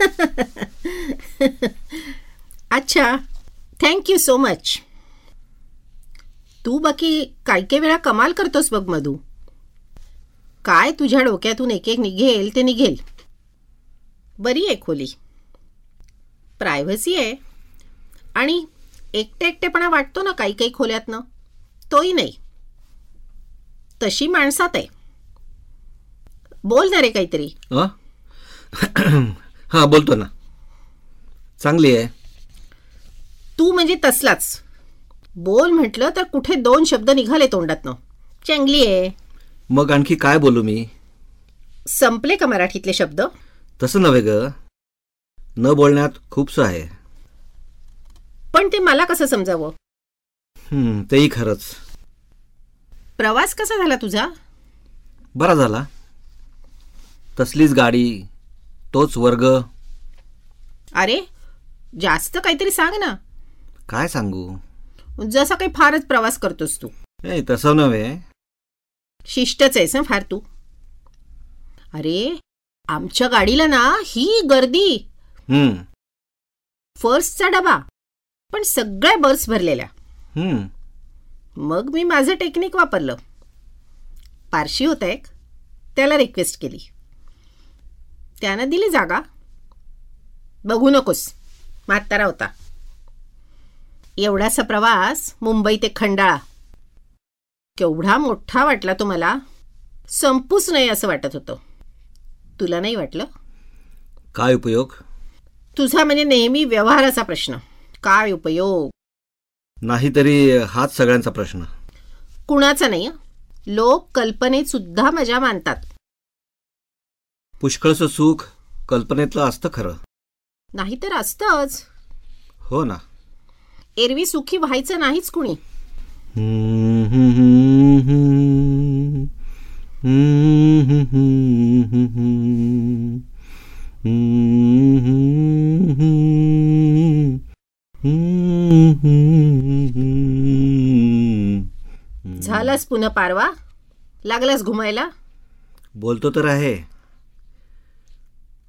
अच्छा. Thank you so much तू बाकी काही काही वेळा कमाल करतोस बघ मधू. काय तुझ्या डोक्यातून एक एक निघेल ते निघेल. बरी आहे खोली. प्रायव्हसी आहे. आणि एकटे एकटेपणा वाटतो ना काही काही खोल्यातनं? तोही नाही. तशी माणसात आहे. बोल ना रे काहीतरी? हां बोलतो ना. चांगली आहे. तू म्हणजे तसलाच. बोल म्हटलं तर कुठे दोन शब्द निघाले तोंडातनं. चांगली आहे. मग आणखी काय बोलू मी? संपले का मराठीतले शब्द? तसं नव्हे ग. न बोलण्यात खूपसं आहे. पण ते मला कसं समजावं? हं, तेही खरंच. प्रवास कसा झाला तुझा? बरा झाला. तसलीच गाडी तोच वर्ग. अरे जास्त काहीतरी सांग ना. काय सांगू? जसा काही फारच प्रवास करतोस तू. ए तसं नव्हे. शिष्टच आहेस हं फार तू. अरे आमच्या गाडीला ना ही गर्दी. हं, फर्स्टचा डबा पण सगळ्या बर्स भरलेल्या. हं. मग मी माझं टेक्निक वापरलं. पारशी होता एक त्याला रिक्वेस्ट केली. त्यानं दिली जागा. बघू नकोस. म्हातारा होता. एवढासा प्रवास मुंबई ते खंडाळा. केवढा मोठा वाटला तो मला संपूच नाही असं वाटत होतं. तुला नाही वाटलं? काय उपयोग? तुझा म्हणजे नेहमी व्यवहाराचा प्रश्न. काय उपयोग? नाहीतरी हाच सगळ्यांचा प्रश्न. कुणाचा नाही. लोक कल्पनेत सुद्धा मजा मानतात. पुष्कळचं सुख कल्पनेतलं असतं खरं. नाहीतर असतंच. हो ना. एरवी सुखी व्हायचं नाहीच कुणी. झालास पुन्हा पारवा? लागलास घुमायला? बोलतो तर आहे.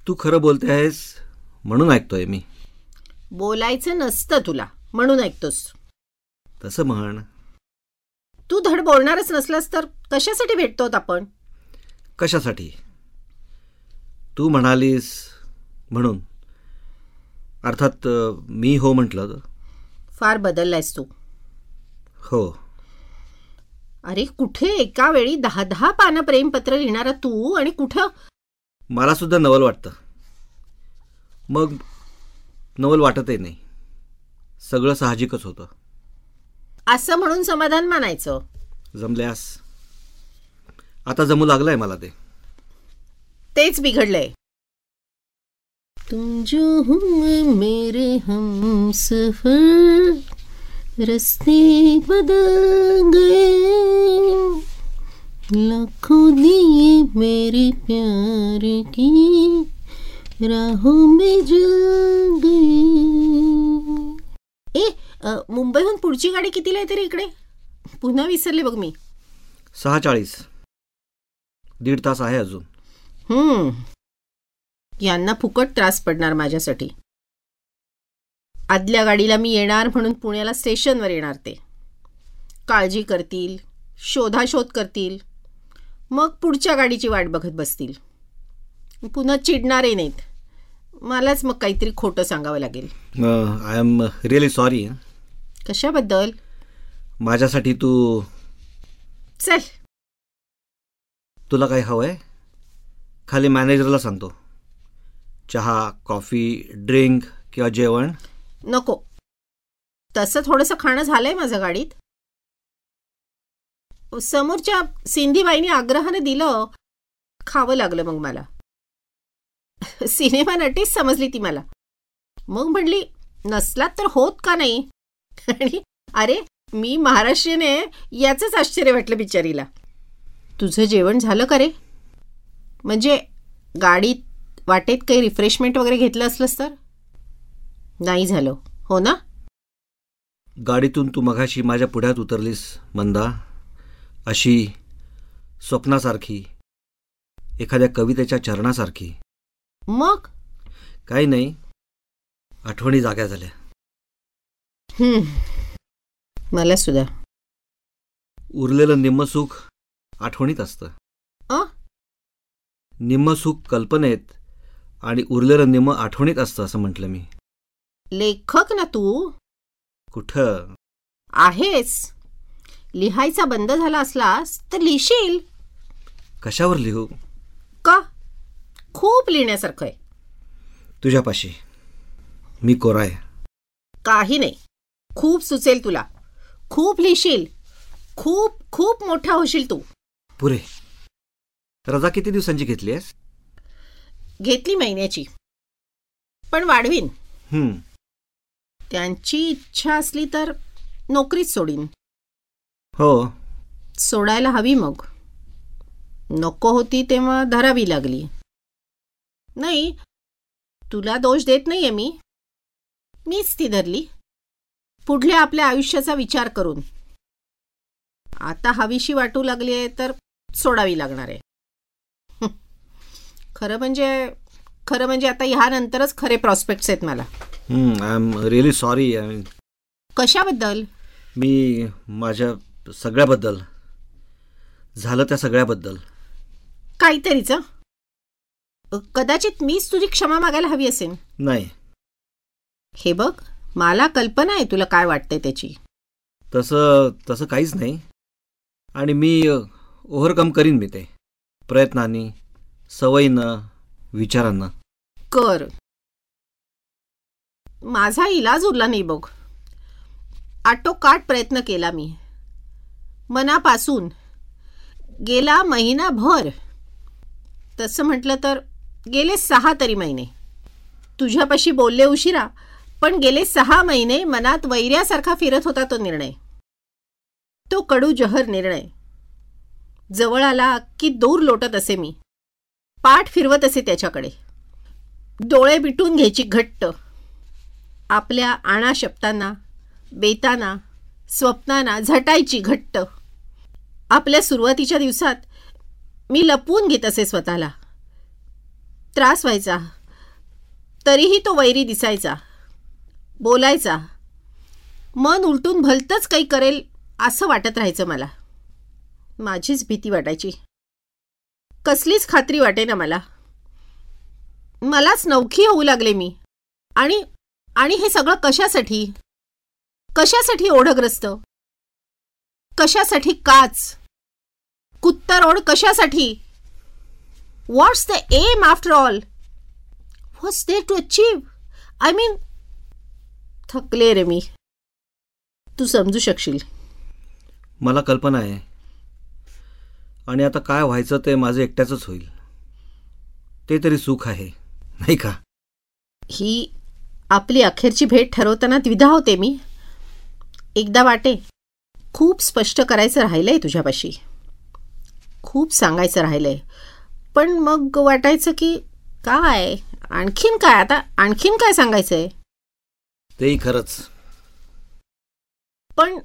तू खरं बोलते आहेस म्हणून ऐकतोय मी. बोलायचं नसतं तुला म्हणून ऐकतोस. तसं म्हण. तू धड बोलणारच नसलास तर कशासाठी भेटतो आपण? कशासाठी? तू म्हणालीस म्हणून. अर्थात मी हो म्हटलं. फार बदललायस तू. हो. अरे कुठे एका वेळी दहा दहा पानं प्रेमपत्र लिहिणारा तू आणि कुठं मला सुद्धा नवल वाटतं. मग नवल वाटतही नाही. सगळं साहजिकच होतं. असं म्हणून समाधान मानायचं. जमल्यास आता जमू लागलंय मला ते. तेच बिघडलंय. तुम जो हूँ मेरे हम सफर रस्ते बदल गए. लाखों दिए मेरे प्यार की राहों में जल गए ए अ, मुंबईहून पुढची गाडी कितीला येते रे इकडे? पुन्हा विसरले बघ मी. सहा चाळीस दीड तास आहे अजून. हम्म. यांना फुकट त्रास पडणार माझ्यासाठी. आदल्या गाडीला मी येणार म्हणून पुण्याला स्टेशनवर येणार ते. काळजी करतील शोधाशोध करतील. मग पुढच्या गाडीची वाट बघत बसतील. पुन्हा चिडणारही नाहीत. मलाच मग काहीतरी खोटं सांगावं लागेल. आय एम रिअली सॉरी कशाबद्दल? माझ्यासाठी तू चल. तुला काही हवं आहे खाली मॅनेजरला सांगतो. चहा कॉफी ड्रिंक किंवा जेवण? नको. तसं थोडंसं खाणं झालंय माझं गाडीत. समोरच्या सिंधीबाईने आग्रहाने दिलं खावं लागलं मग मला. सिनेमा नटीच समजली ती मला. मग म्हणली नसलात तर होत का नाही? आणि अरे मी महाराष्ट्रीयने याचंच आश्चर्य वाटलं बिचारीला. तुझं जेवण झालं का रे? म्हणजे गाडीत वाटेत काही रिफ्रेशमेंट वगैरे घेतलं असलंस तर? नाही झालं. हो ना? गाडीतून तू मघाशी माझ्या पुढ्यात उतरलीस मंदा. अशी स्वप्नासारखी एखाद्या कवितेच्या चरणासारखी. मग? काही नाही. आठवणी जाग्या झाल्या. मला सुद्धा. उरलेलं निम्म सुख आठवणीत असतं. अ? निम्म सुख कल्पनेत आणि उरलेलं निम्म आठवणीत असतं असं म्हटलं मी. लेखक ना तू. कुठं? आहेस. लिहायचा बंद झाला असलास तर लिहिशील कशावर लिहू? का? खूप लिहिण्यासारखं आहे. तुझ्यापाशी. मी कोराय. काही नाही. खूप सुचेल तुला. खूप लिहिशील खूप खूप मोठा होशील तू. पुरे. रजा किती दिवसांची घेतली आहेस? घेतली महिन्याची. पण वाढवीन. त्यांची इच्छा असली तर नोकरीच सोडीन. हो. सोडायला हवी मग. नको होती तेव्हा धरावी लागली. नाही तुला दोष देत नाहीये मी. मीच ती धरली. पुढल्या आपल्या आयुष्याचा विचार करून. आता हवीशी वाटू लागली आहे तर सोडावी लागणार आहे. खरं म्हणजे खरं म्हणजे आता ह्यानंतरच खरे प्रॉस्पेक्ट्स आहेत मला. आय एम रिअली सॉरी कशाबद्दल? मी माझ्या सगळ्याबद्दल. झालं त्या सगळ्याबद्दल. काहीतरीच? कदाचित मीच तुझी क्षमा मागायला हवी असेल नाही. हे बघ मला कल्पना आहे तुला काय वाटतंय त्याची. तसं तसं काहीच नाही. आणि मी ओव्हरकम करीन मी ते. प्रयत्नांनी सवयीनं विचारांना. कर. माझा इलाज उरला नाही बघ. आटोकाट प्रयत्न केला मी. मनापासून. गेला महिनाभर. तसं म्हटलं तर गेले सहा तरी महिने. तुझ्यापाशी बोलले उशिरा पण गेले सहा महिने मनात वैऱ्यासारखा फिरत होता तो निर्णय. तो कडू जहर निर्णय. जवळ आला की दूर लोटत असे मी. पाठ फिरवत असे त्याच्याकडे. डोळे मिटून घ्यायची घट्ट. आपल्या आणा शब्दांना बेताना स्वप्नांना झटायची घट्ट. आपल्या सुरुवातीच्या दिवसात मी लपवून घेत असे स्वतःला. त्रास व्हायचा. तरीही तो वैरी दिसायचा. बोलायचा. मन उलटून भलतंच काही करेल असं वाटत राहायचं मला. माझीच भीती वाटायची. कसलीच खात्री वाटे ना मला. मलाच नवखी होऊ लागले मी. आणि आणि हे सगळं कशासाठी? कशासाठी ओढग्रस्त? कशासाठी काच? कुत्तर ओढ कशासाठी? What's the aim after all what's there to achieve I mean थकले रे मी. तू समजू शकशील. मला कल्पना आहे. आणि आता काय व्हायचं ते माझं एकट्याचंच होईल. ते तरी सुख आहे नाही का? ही आपली अखेरची भेट ठरवताना द्विधा होते मी. एकदा वाटे. खूप स्पष्ट करायचं राहिलंय तुझ्यापाशी. खूप सांगायचं राहिलंय. पण मग वाटायचं की काय? आणखीन काय? आता आणखीन काय सांगायचंय? तेही खरंच. पण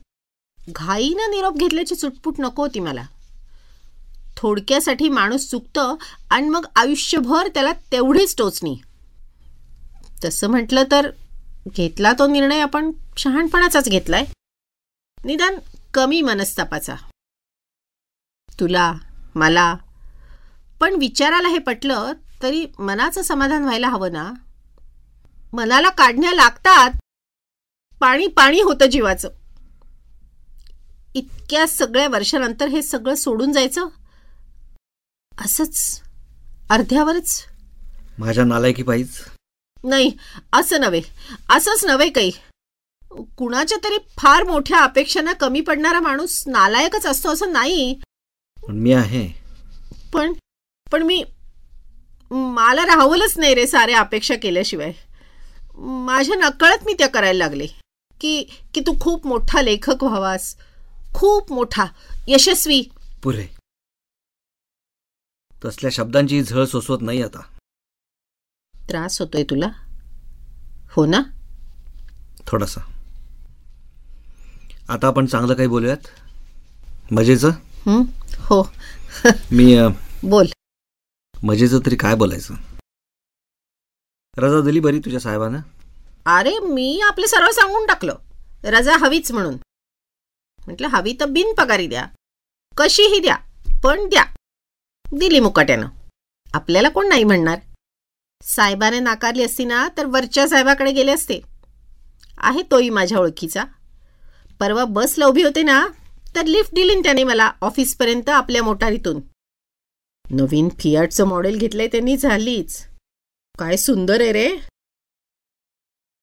घाईनं निरोप घेतल्याची चुटपुट नको होती मला. थोडक्यासाठी माणूस चुकतं आणि मग आयुष्यभर त्याला तेवढीच टोचणी. तसं म्हटलं तर घेतला तो निर्णय आपण शहाणपणाचाच घेतलाय. निदान कमी मनस्तापाचा. तुला मला. पण विचाराला हे पटलं तरी मनाचं समाधान व्हायला हवं ना? मनाला काढण्या लागतात. पाणी पाणी होतं जीवाचं. इतक्या सगळ्या वर्षानंतर हे सगळं सोडून जायचं? असंच? अर्ध्यावरच? माझ्या नालायकी पाहिज नाही असं नव्हे. असंच नव्हे काही. कुणाच्या तरी फार मोठ्या अपेक्षांना कमी पडणारा माणूस नालायकच असतो असं नाही. पण मी आहे. पण पण मी मला राहवलंच नाही रे साऱ्या अपेक्षा केल्याशिवाय. माझ्या नकळत मी त्या करायला लागले. की की तू खूप मोठा लेखक व्हावास. खूप मोठा यशस्वी. पुरे. तसल्या शब्दांची झळ सोसवत नाही आता. त्रास होतोय तुला? हो ना? थोडासा. आता आपण चांगलं काही बोलूयात? मजेचं? हं? हो. मी अ, बोल. मजेचं तरी काय बोलायचं? रजा दिली बरी तुझ्या साहेबानं? अरे मी आपलं सरळ सांगून टाकलं. रजा हवीच म्हणून. म्हटलं हवी तर बिनपगारी द्या. कशीही द्या पण द्या. दिली मुकाट्यानं. आपल्याला कोण नाही म्हणणार? साहेबाने नाकारली असती ना तर वरच्या साहेबाकडे गेले असते. आहे तोही माझ्या ओळखीचा. परवा बसला उभी होते ना तर लिफ्ट दिली न त्याने मला ऑफिसपर्यंत आपल्या मोटारीतून. नवीन फियाटचं मॉडेल घेतलंय त्यांनी झालीच. काय सुंदर आहे रे.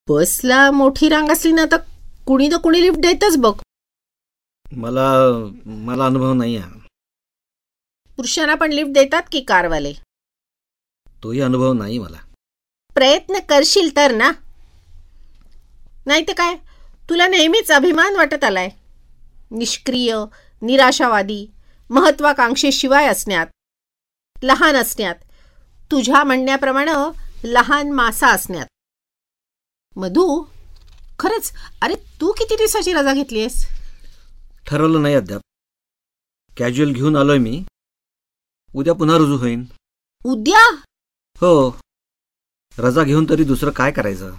बसला मोठी रांग असली ना तर कुणी ना कुणी लिफ्ट देतच बघ. मला मला अनुभव नाही आहे पुरुषांना पण लिफ्ट देतात की कारवाले? तोही अनुभव नाही मला. प्रयत्न करशील तर ना. नाही तर काय? तुला नेहमीच अभिमान वाटत आलाय? निष्क्रिय निराशावादी महत्वाकांक्षेशिवाय असण्यात लहान असण्यात तुझ्या म्हणण्याप्रमाणे लहान मासा असण्यात. मधू खरंच अरे तू किती दिवसाची रजा घेतलीयस? ठरवलं नाही अद्याप. कॅज्युअल घेऊन आलोय मी. उद्या पुन्हा रुजू होईन. उद्या? हो. रजा घेऊन तरी दुसरं काय करायचं?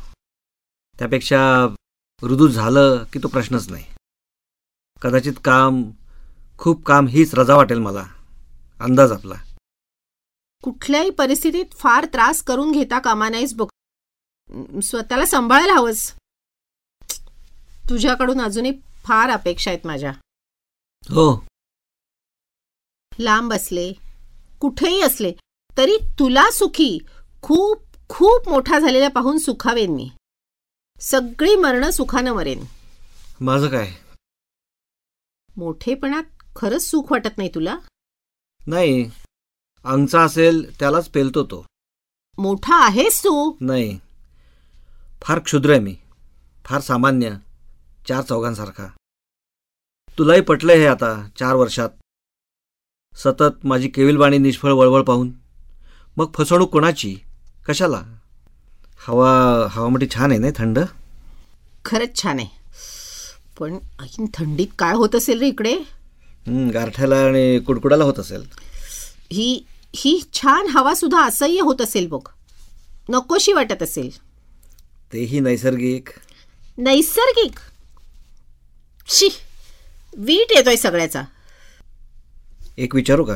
त्यापेक्षा रुजू झालं की तो प्रश्नच नाही. कदाचित काम खूप काम हीच रजा वाटेल मला. अंदाज आपला. कुठल्याही परिस्थितीत फार त्रास करून घेता कामा नाहीस बघ. स्वतःला सांभाळायला हवंच तुझ्याकडून अजूनही फार अपेक्षा आहेत माझ्या. हो. लांब असले कुठेही असले तरी तुला सुखी खूप खूप मोठा झालेला पाहून सुखावेन मी. सगळी मरणं सुखानं मरेन. माझं काय? मोठेपणात खरंच सुख वाटत नाही तुला? नाही. अंगचा असेल त्यालाच पेलतो तो. मोठा आहेस तू. नाही. फार क्षुद्र आहे मी. फार सामान्य. चार चौघांसारखा. तुलाही पटलंय हे आता चार वर्षात. सतत माझी केविलवाणी निष्फळ वळवळ पाहून. मग फसवणूक कोणाची? कशाला? हवा हवामठी छान आहे नाही थंड? खरंच छान आहे. पण ऐन थंडीत काय होत असेल रे इकडे? गारठ्याला आणि कुडकुडाला होत असेल. ही ही छान हवा सुद्धा असह्य होत असेल बघ. नकोशी वाटत असेल. तेही नैसर्गिक. नैसर्गिक? शी वीट येतोय सगळ्याचा. एक विचारू का?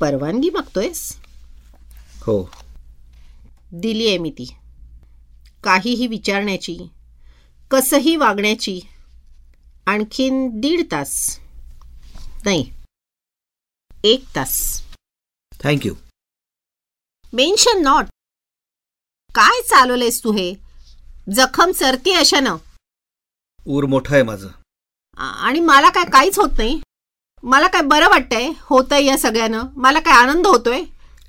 परवानगी मागतोयस? हो. दिली आहे मी ती. काहीही विचारण्याची कसंही वागण्याची आणखीन दीड तास. नाही एक तास. थँक्यू मेन्शन नॉट काय चालवलंयस तू हे? जखम सरते अशानं. ऊर मोठं आहे माझं. आणि मला काय काहीच होत नाही? मला काय बरं वाटतंय? होतंय या सगळ्यानं? मला काय आनंद होतोय?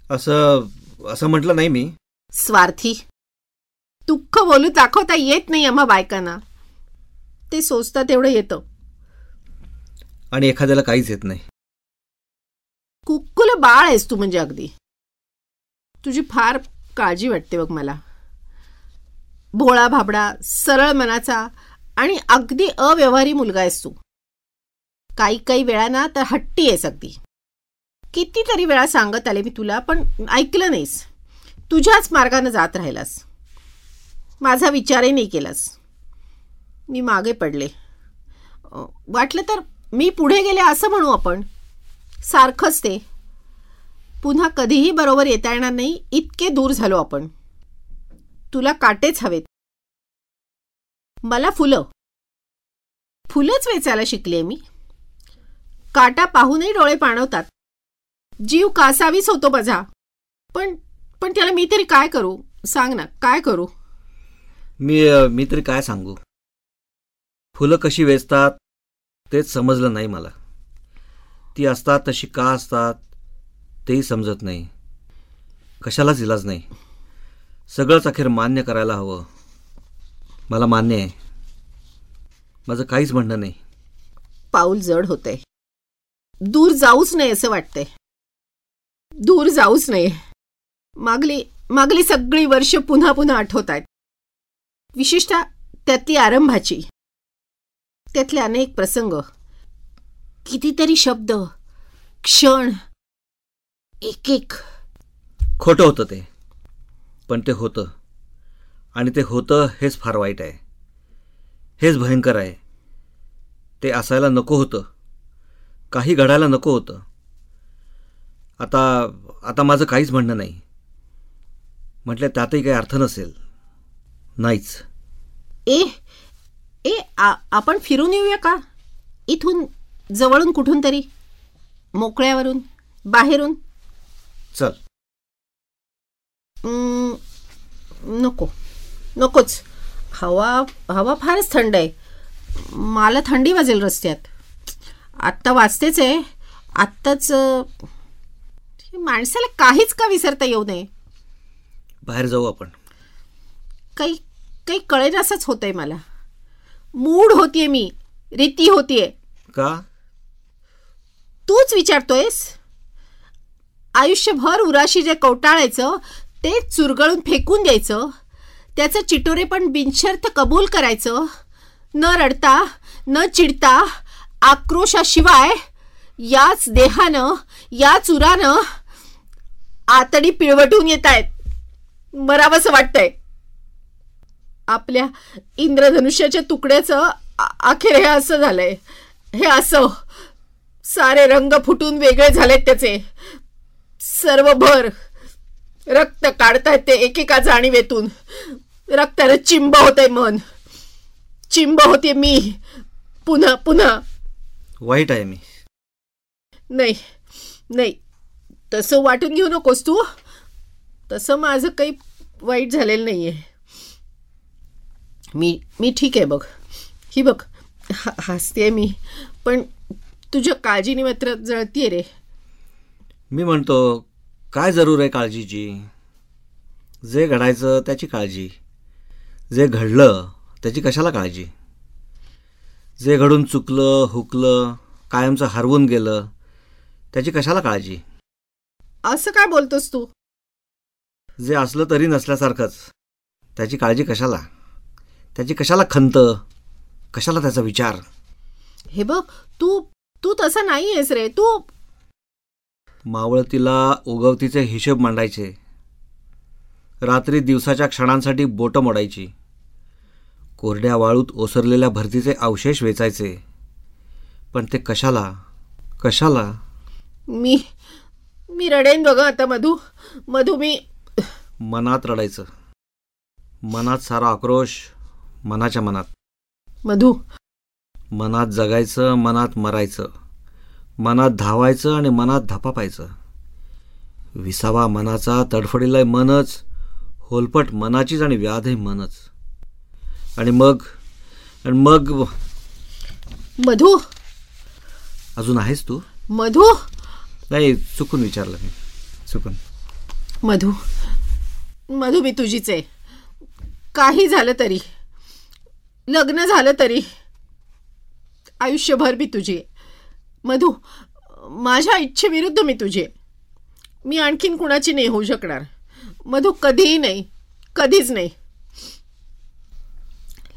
असं असं म्हटलं नाही मी. स्वार्थी. दुःख बोलू दाखवता येत नाही आम्हा बायकांना. ते सोचता तेवढं येतं. आणि एखाद्याला काहीच येत नाही. कुक्कुल बाळ आहेस तू म्हणजे अगदी. तुझी फार काळजी वाटते बघ मला. भोळा भाबडा सरळ मनाचा आणि अगदी अव्यवहारी मुलगा आहेस तू. काही काही वेळा ना तर हट्टी आहेस अगदी. कितीतरी वेळा सांगत आले मी तुला पण ऐकलं नाहीस. तुझ्याच मार्गानं जात राहिलास. माझा विचारही नाही केलास. मी मागे पडले. वाटलं तर मी पुढे गेले असं म्हणू आपण. सारखंच ते. पुन्हा कधीही बरोबर येता येणार नाही इतके दूर झालो आपण. तुला काटेच हवेत. मला फुलं. फुलंच वेचायला शिकले मी. काटा पाहूनही डोळे पाणवतात. जीव कासावीस होतो माझा. पण पण त्याला मी तरी काय करू? सांग ना काय करू? मी मी तरी काय सांगू? फुलं कशी वेचतात तेच समजलं नाही मला. ती असतात तशी का असतात तेही समजत नाही. कशालाच इलाज नाही. सगळंच अखेर मान्य करायला हवं. मला मान्य आहे. माझं काहीच म्हणणं नाही. पाऊल जड होतंय. दूर जाऊच नाही असं वाटतंय. दूर जाऊच नाही मागली मागली सगळी वर्ष पुन्हा पुन्हा आठवत आहेत. विशेषतः त्यातली आरंभाची. त्यातले अनेक प्रसंग. कितीतरी शब्द क्षण एक एक खोटं होतं ते. पण ते होतं. आणि ते होतं हेच फार वाईट आहे. हेच भयंकर आहे. ते असायला नको होतं. काही घडायला नको होतं. आता आता माझं काहीच म्हणणं नाही. म्हटलं त्यातही काही अर्थ नसेल. नाहीच. ए ए आ, आपण फिरून येऊया का? इथून जवळून कुठून तरी? मोकळ्यावरून? बाहेरून? चल. नको नकोच. हवा हवा फारच थंड आहे. मला थंडी वाजेल रस्त्यात. आत्ता वाजतेच आहे. आत्ताच हे माणसाला काहीच का विसरता येऊ नये? बाहेर जाऊ आपण. काही काही कळेल असंच होतंय मला. मूड होतीये मी रीती होतीये. का? तूच विचारतोयस? आयुष्यभर उराशी जे कवटाळायचं ते चुरगळून फेकून द्यायचं त्याचं चिटोरे पण बिनशर्त कबूल करायचं न रडता न चिडता आक्रोशाशिवाय याच देहानं याच उरानं आतडी पिळवटून येत आहेत मरावंसं वाटतंय. आपल्या इंद्रधनुष्याच्या तुकड्याचं अखेर हे असं झालंय. हे असं. सारे रंग फुटून वेगळे झालेत त्याचे. सर्व भर रक्त काढतायत ते एकेका जाणीवेतून. रक्तानं चिंब होतंय मन. चिंब होते मी. पुन्हा पुन्हा. वाईट आहे मी. नाही नाही. तसं वाटून घेऊ नकोस तू. तसं माझं काही वाईट झालेलं नाही आहे मी मी ठीक आहे बघ. ही बघ हा हसते मी. पण तुझ्या काळजीने मात्र जळतीये रे. मी म्हणतो काय जरूर आहे काळजीची? जे घडायचं त्याची काळजी. जे घडलं त्याची कशाला काळजी? जे घडून चुकलं हुकलं कायमचं हरवून गेलं त्याची कशाला काळजी? असं काय बोलतोस तू? जे असलं तरी नसल्यासारखंच. त्याची काळजी कशाला? त्याची कशाला खंत? कशाला त्याचा विचार? हे बघ तू तू तसा नाही आहेस रे तू मावळतीला उगवतीचे हिशोब मांडायचे. रात्री दिवसाच्या क्षणांसाठी बोटं मोडायची. कोरड्या वाळूत ओसरलेल्या भरतीचे अवशेष वेचायचे. पण ते कशाला? कशाला? मी मी रडेन बघ आता मधू. मधू मी मनात रडायचं. मनात सारा आक्रोश मनाच्या मनात. मधू. मनात जगायचं मनात मरायचं. मनात धावायचं आणि मनात धपापायचं. विसावा मनाचा तडफडीलाय मनच होलपट मनाचीच आणि व्याधही मनच. आणि मग आणि मग मधू. अजून आहेस तू? मधू. नाही चुकून विचारलं मी. चुकून. मधू. मधु मी तुझीच. आहे काही झालं तरी. लग्न झालं तरी. आयुष्यभर मी तुझी. आहे मधू माझ्या इच्छेविरुद्ध मी तुझी. आहे मी आणखीन कुणाची नाही होऊ शकणार. मधू कधीही नाही. कधीच नाही.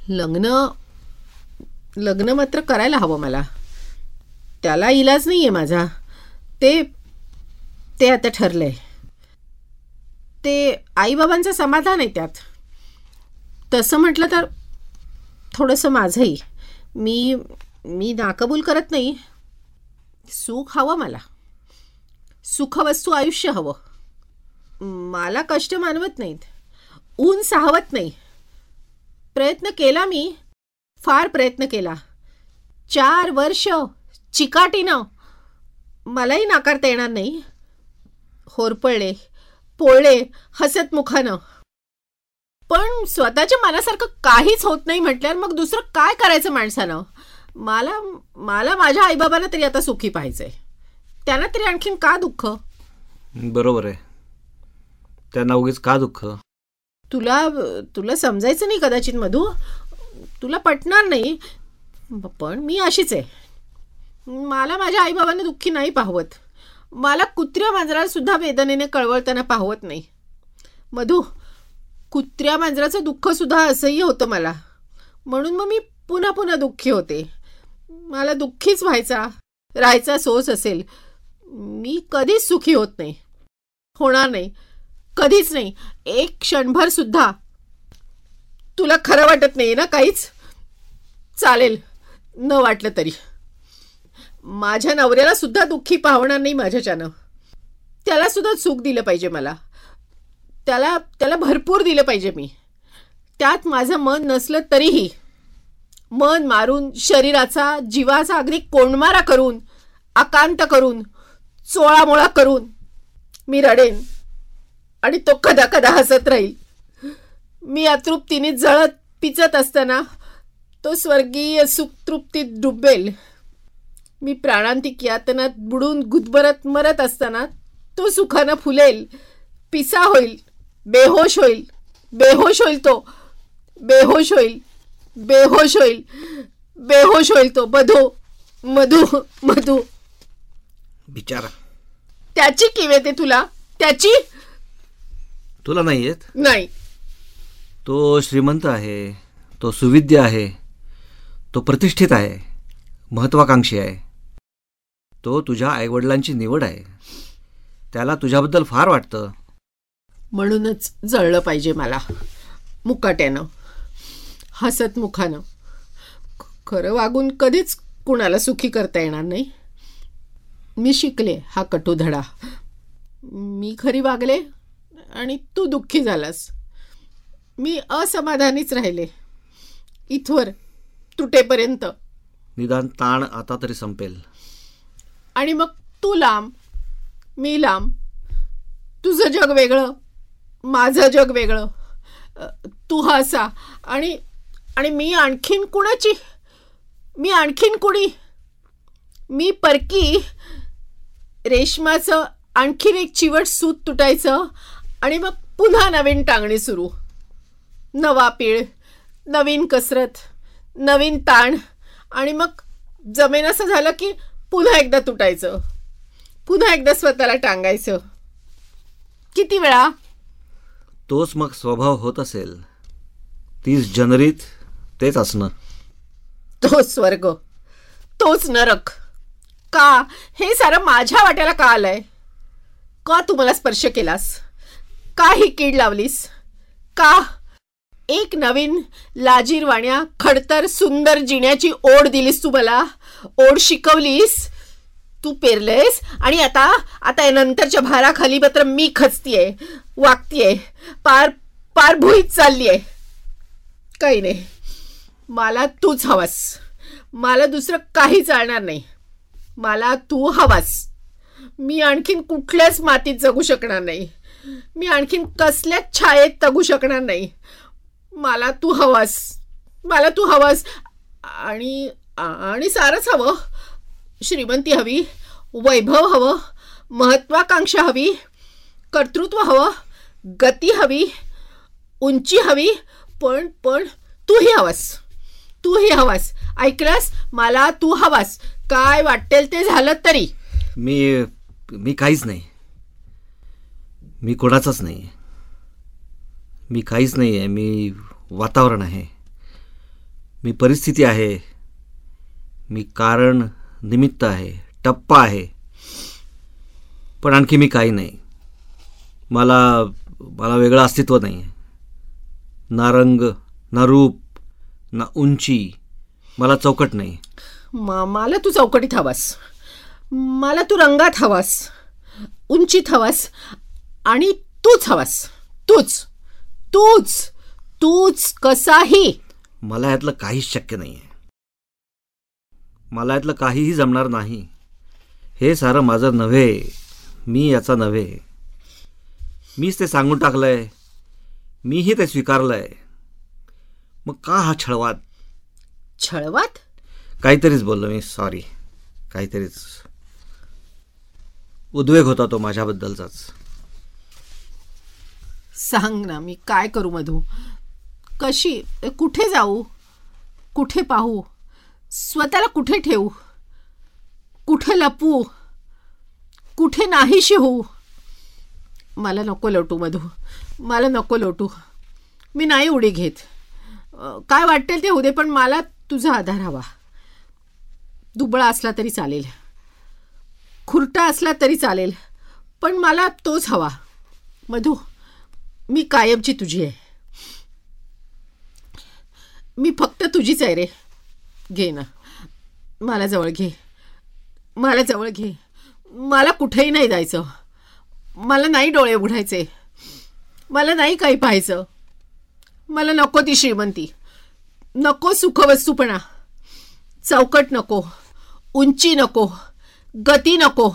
लग्न लग्न मात्र करायला हवं मला. त्याला इलाज नाही आहे माझा. ते ते आता ठरलं आहे ते आईबाबांचं समाधान आहे त्यात. तसं म्हटलं तर थोडंसं माझंही. मी मी नाकबूल करत नाही. सुख हवं मला. सुखवस्तू आयुष्य हवं. मला कष्ट मानवत नाहीत. ऊन साहवत नाही. प्रयत्न केला मी. फार प्रयत्न केला. चार वर्ष चिकाटीनं मलाही नाकारता येणार नाही. होरपळले. पोळले हसत मुखानं. पण स्वतःच्या मनासारखं काहीच होत नाही म्हटल्यावर मग दुसरं काय करायचं माणसानं? मला मला माझ्या आईबाबांना तरी आता सुखी पाहिजे त्यांना तरी आणखीन का दुःख? बरोबर आहे. त्यांना उगीच का दुःख? तुला तुला समजायचं नाही कदाचित मधू? तुला पटणार नाही. पण मी अशीच आहे. मला माझ्या आईबाबांना दुःखी नाही पाहवत. मला कुत्र्या मांजराला सुद्धा वेदनेने कळवळताना पाहवत नाही. मधू कुत्र्या मांजराचं दुःखसुद्धा असह्य होतं मला. म्हणून मग मी पुन्हा पुन्हा दुःखी होते. मला दुःखीच व्हायचा राहायचा सोस असेल. मी कधीच सुखी होत नाही. होणार नाही. कधीच नाही. एक क्षणभर सुद्धा. तुला खरं वाटत नाही ना काहीच? चालेल. न वाटलं तरी. माझ्या नवऱ्याला सुद्धा दुःखी पाहणार नाही माझ्याच्यानं. त्याला सुद्धा सुख दिलं पाहिजे मला. त्याला त्याला भरपूर दिलं पाहिजे मी. त्यात माझं मन नसलं तरीही मन मारून शरीराचा जीवाचा अगदी कोंडमारा करून आकांत करून चोळामोळा करून मी रडेन आणि तो कदा कदा हसत राहील. मी अतृप्तीने जळत पिचत असताना तो स्वर्गीय सुखतृप्तीत डुबेल. मी प्राणांतिक यातनात बुडून गुदमरत मरत असताना तो सुखानं फुलेल पिसा होईल बेहोश होईल बेहोश होईल तो बेहोश होईल बेहोश होईल बेहोश होईल तो मधू मधू मधू. बिचारा. त्याची किव येते तुला? त्याची? तुला नाही येत? नाही. तो श्रीमंत आहे तो सुविद्य आहे तो प्रतिष्ठित आहे महत्वाकांक्षी आहे. तो तुझ्या आईवडिलांची निवड आहे. त्याला तुझ्याबद्दल फार वाटतं. म्हणूनच जळलं पाहिजे मला. मुकाट्यानं. हसत मुखानं. खरं वागून कधीच कुणाला सुखी करता येणार नाही. मी शिकले हा कटुधडा मी खरी वागले आणि तू दुःखी झालास. मी असमाधानीच राहिले. इथवर तुटेपर्यंत. निदान ताण आता तरी संपेल. आणि मग तू लांब मी लांब. तुझं जग वेगळं माझं जग वेगळं. तू हा असा आणि आणि मी आणखीन कुणाची? मी आणखीन कुणी? मी परकी. रेशमाचं आणखीन एक चिवट सूत तुटायचं. आणि मग पुन्हा नवीन टांगणी सुरू. नवा पीळ नवीन कसरत नवीन ताण. आणि मग जमेन असं झालं की पुन्हा एकदा तुटायचं. पुन्हा एकदा स्वतःला टांगायचं. किती वेळा? तोच मग स्वभाव होत असेल. तीस जनरीत तेच असणं. तोच स्वर्ग. तोच नरक. का? हे सारं माझ्या वाट्याला का आलंय? का तू मला स्पर्श केलास? का ही कीड लावलीस? का एक नवीन लाजीरवाण्या खडतर सुंदर जिण्याची ओढ दिलीस तू मला. ओढ शिकवलीस. तू पेरलेस. आणि आता आता या नंतरच्या भाराखाली मात्र मी खचतीये वागतीये. पार पार भुईत चाललीये. काही नाही. मला तूच हवास. मला दुसरं काही चालणार नाही. मला तू हवास. मी आणखीन कुठल्याच मातीत जगू शकणार नाही. मी आणखीन कसल्याच छायेत जगू शकणार नाही. मला तू हवास. मला तू हवास. आणि आणि सारंच हवं. श्रीमंती हवी. वैभव हवं. महत्वाकांक्षा हवी. कर्तृत्व हवं. गती हवी. उंची हवी. पण पण तूही हवास. तूही हवास. ऐकलास? मला तू हवास. काय वाटेल ते झालं तरी. मी मी काहीच नाही. मी कोणाचाच नाही. आहे मी काहीच नाही आहे मी वातावरण आहे. मी परिस्थिती आहे. मी कारण निमित्त आहे टप्पा आहे. पण आणखी मी काही नाही. मला मला वेगळं अस्तित्व नाही आहे ना रंग ना रूप ना उंची मला चौकट नाही. मा मला तू चौकटीत हवास. मला तू रंगात हवास. उंचीत हवास. आणि तूच हवास. तूच. तूच तूच कसाही. मला यातलं काहीच शक्य नाही आहे मला यातलं काहीही जमणार नाही. हे सारं माझं नव्हे मी याचा नव्हे. मीच ते सांगून टाकलंय मीही ते स्वीकारलंय. मग का हा छळवाद छळवात? काहीतरीच बोललो मी सॉरी काहीतरीच. उद्वेग होता तो माझ्याबद्दलचाच. सांग ना मी काय करू मधू? कशी? कुठे जाऊ? कुठे पाहू? स्वतःला कुठे ठेवू? कुठे लपवू? कुठे नाहीशी होऊ? मला नको लोटू मधू. मला नको लोटू. मी नाही उडी घेत. काय वाटेल ते होऊ दे पण मला तुझा आधार हवा. दुबळा असला तरी चालेल. खुरटा असला तरी चालेल. पण मला तोच हवा. मधू मी कायमची तुझी आहे. मी फक्त तुझीच आहे रे. घे ना. मला जवळ घे. मला जवळ घे. मला कुठेही नाही जायचं. मला नाही डोळे उघडायचे. मला नाही काही पाहायचं. मला नको ती श्रीमंती. नको सुखवस्तूपणा. चौकट नको. उंची नको. गती नको.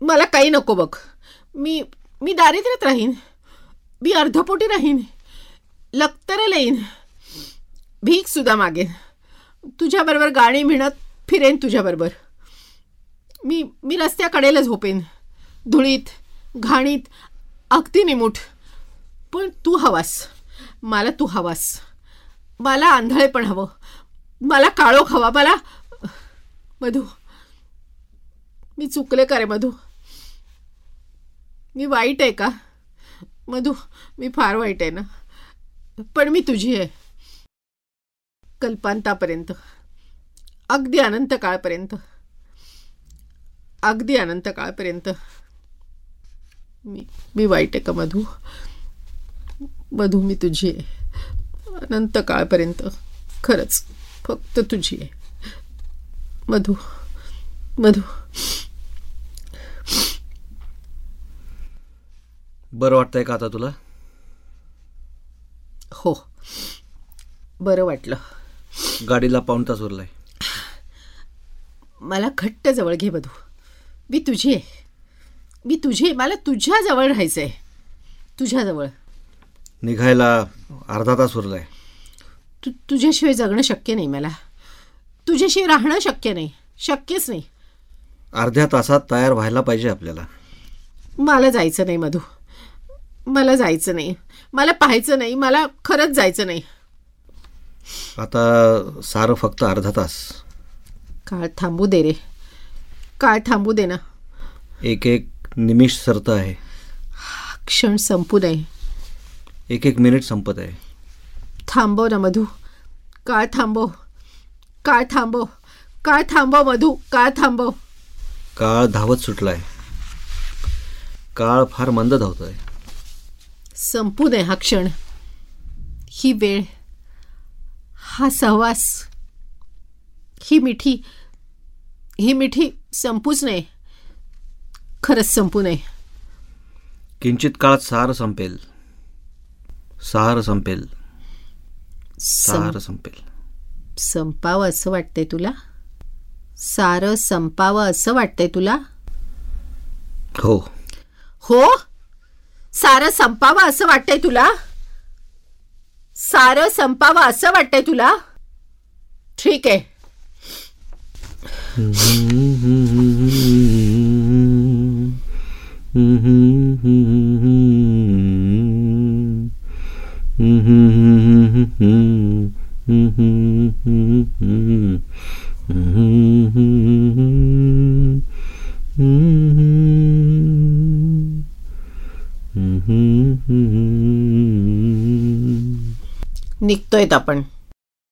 मला काही नको बघ. मी मी दारिद्र्यात राहीन. मी अर्धपोटी राहीन. लक्तर येईन भीक सुद्धा मागेन. तुझ्याबरोबर गाणी म्हणत फिरेन तुझ्याबरोबर. मी मी रस्त्याकडेला झोपेन. धुळीत घाणीत अगदी निमूठ पण तू हवास. मला तू हवास. मला आंधळे पण हवं. मला काळोख हवा. मला मधू. मी चुकले का रे मधू? मी वाईट आहे का? मधू मी फार वाईट आहे ना. पण मी तुझी आहे. कल्पांतापर्यंत. अगदी अनंत काळपर्यंत. अगदी अनंत काळपर्यंत. मी मी वाईट आहे का मधू? मधू मी तुझी आहे. अनंत काळपर्यंत. खरंच फक्त तुझी आहे. मधू मधू. बरं वाटतंय का आता तुला? हो. बरं वाटलं. गाडीला पाऊण तास उरलाय. मला घट्ट जवळ घे मधू मी तुझी आहे. मी तुझी आहे. मला तुझ्याजवळ राहायचं आहे तुझ्याजवळ निघायला अर्धा तास उरलाय. तू तुझ्याशिवाय जगणं शक्य नाही मला. तुझ्याशिवाय राहणं शक्य नाही. शक्यच नाही. अर्ध्या तासात तयार व्हायला पाहिजे आपल्याला. मला जायचं नाही मधू. मला जायचं नाही. मला पाहायचं नाही. मला खरंच जायचं नाही. आता सारं फक्त अर्धा तास. काळ थांबू दे रे. काळ थांबू दे ना. एक एक निमिष सरतं आहे. क्षण संपू नये एक एक मिनिट संपत आहे. थांबव ना मधू. काळ थांबव. काळ थांबव. काळ थांबव मधू. काळ थांबव. काळ धावत सुटलाय. काळ फार मंद धावतोय. संपू नये हा क्षण. ही वेळ हा सहवास ही मिठी ही मिठी संपूच नये. खरंच संपू नये. किंचित काळात सार संपेल. सार संपेल. सार संपेल. संपावं असं वाटतंय तुला? सारं संपावं असं वाटतंय तुला? हो. हो? सारं संपावं असं वाटतंय तुला? सारं संपावं असं वाटतंय तुला? ठीक आहे. पाहूयात आपण.